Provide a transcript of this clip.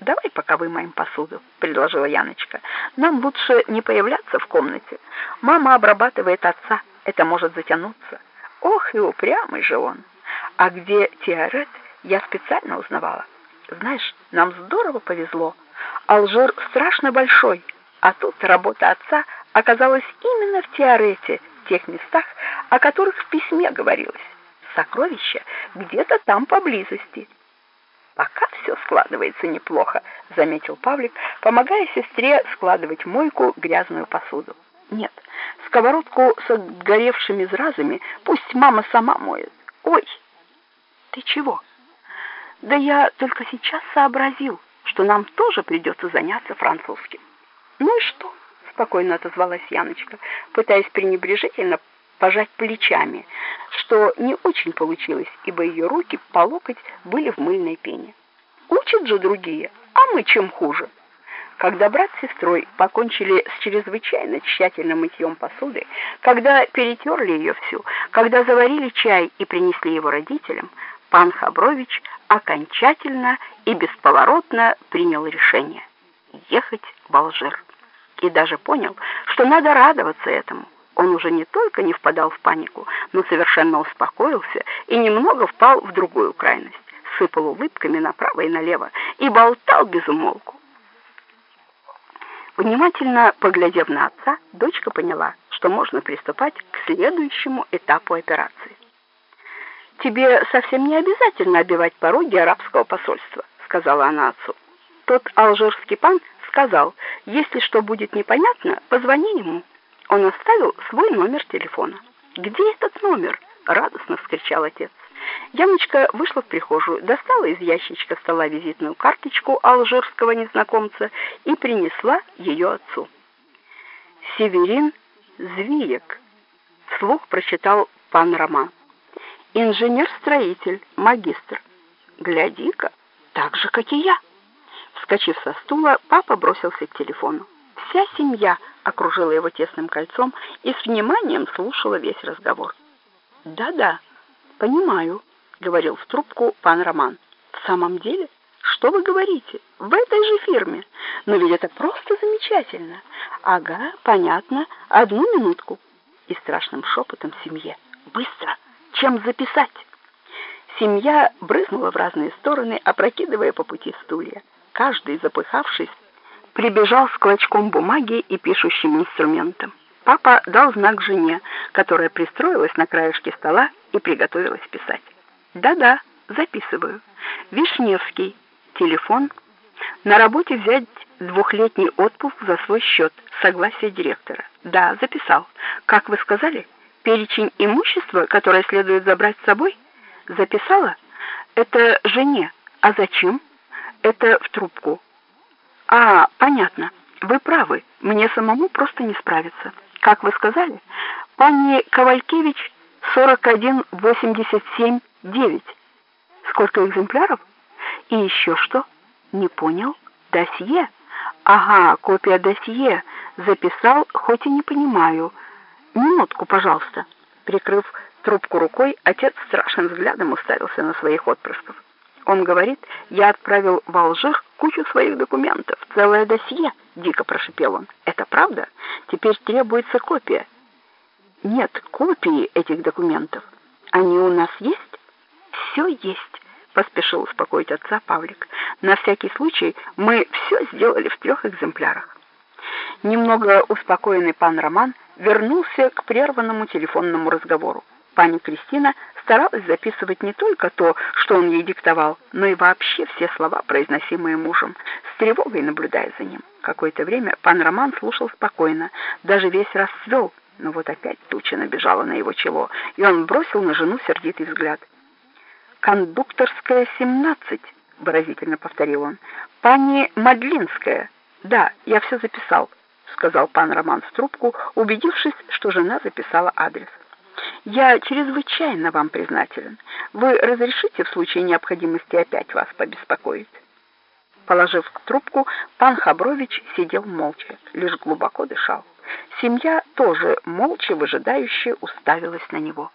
давай пока вымоем посуду, предложила Яночка. Нам лучше не появляться в комнате. Мама обрабатывает отца, это может затянуться. Ох, и упрямый же он. А где Теорет, я специально узнавала. Знаешь, нам здорово повезло. Алжир страшно большой, а тут работа отца оказалась именно в Теорете, тех местах, о которых в письме говорилось. Сокровища где-то там поблизости. Пока все складывается неплохо, заметил Павлик, помогая сестре складывать мойку грязную посуду. Нет, сковородку с отгоревшими зразами пусть мама сама моет. Ой, ты чего? Да я только сейчас сообразил, что нам тоже придется заняться французским. Ну и что? спокойно отозвалась Яночка, пытаясь пренебрежительно пожать плечами, что не очень получилось, ибо ее руки по локоть были в мыльной пене. Учат же другие, а мы чем хуже? Когда брат с сестрой покончили с чрезвычайно тщательным мытьем посуды, когда перетерли ее всю, когда заварили чай и принесли его родителям, пан Хабрович окончательно и бесповоротно принял решение ехать в Алжир. И даже понял, что надо радоваться этому. Он уже не только не впадал в панику, но совершенно успокоился и немного впал в другую крайность, сыпал улыбками направо и налево и болтал без умолку. Внимательно поглядев на отца, дочка поняла, что можно приступать к следующему этапу операции. «Тебе совсем не обязательно обивать пороги арабского посольства», — сказала она отцу. Тот алжирский пан сказал, если что будет непонятно, позвони ему. Он оставил свой номер телефона. «Где этот номер?» — радостно вскричал отец. Яночка вышла в прихожую, достала из ящичка стола визитную карточку алжирского незнакомца и принесла ее отцу. Северин Звиек, вслух прочитал пан Роман. Инженер-строитель, магистр. Гляди-ка, так же, как и я. Вскочив со стула, папа бросился к телефону. Вся семья окружила его тесным кольцом и с вниманием слушала весь разговор. «Да-да, понимаю», — говорил в трубку пан Роман. «В самом деле? Что вы говорите? В этой же фирме? Но ведь это просто замечательно!» «Ага, понятно. Одну минутку». И страшным шепотом семье. «Быстро! Чем записать?» Семья брызнула в разные стороны, опрокидывая по пути стулья. Каждый, запыхавшись, прибежал с клочком бумаги и пишущим инструментом. Папа дал знак жене, которая пристроилась на краешке стола и приготовилась писать. Да-да, записываю. Вишневский. Телефон. На работе взять двухлетний отпуск за свой счет. Согласие директора. Да, записал. Как вы сказали? Перечень имущества, которое следует забрать с собой? Записала? Это жене. А зачем? Это в трубку. А, понятно. Вы правы. Мне самому просто не справиться. Как вы сказали? Пани Ковалькевич 4187 9. Сколько экземпляров? И еще что? Не понял? Досье? Ага, копия досье. Записал, хоть и не понимаю. Минутку, пожалуйста. Прикрыв трубку рукой, отец страшным взглядом уставился на своих отпрысков. Он говорит, я отправил в Алжир кучу своих документов, целое досье, дико прошипел он. Это правда? Теперь требуется копия. Нет, копии этих документов. Они у нас есть? Все есть, поспешил успокоить отца Павлик. На всякий случай мы все сделали в трех экземплярах. Немного успокоенный пан Роман вернулся к прерванному телефонному разговору. Пани Кристина старалась записывать не только то, что он ей диктовал, но и вообще все слова, произносимые мужем, с тревогой наблюдая за ним. Какое-то время пан Роман слушал спокойно, даже весь расцвел, но вот опять туча набежала на его чело, и он бросил на жену сердитый взгляд. «Кондукторская, 17», — выразительно повторил он. «Пани Мадлинская. Да, я все записал», — сказал пан Роман в трубку, убедившись, что жена записала адрес. «Я чрезвычайно вам признателен. Вы разрешите в случае необходимости опять вас побеспокоить?» Положив трубку, пан Хабрович сидел молча, лишь глубоко дышал. Семья тоже молча выжидающе уставилась на него.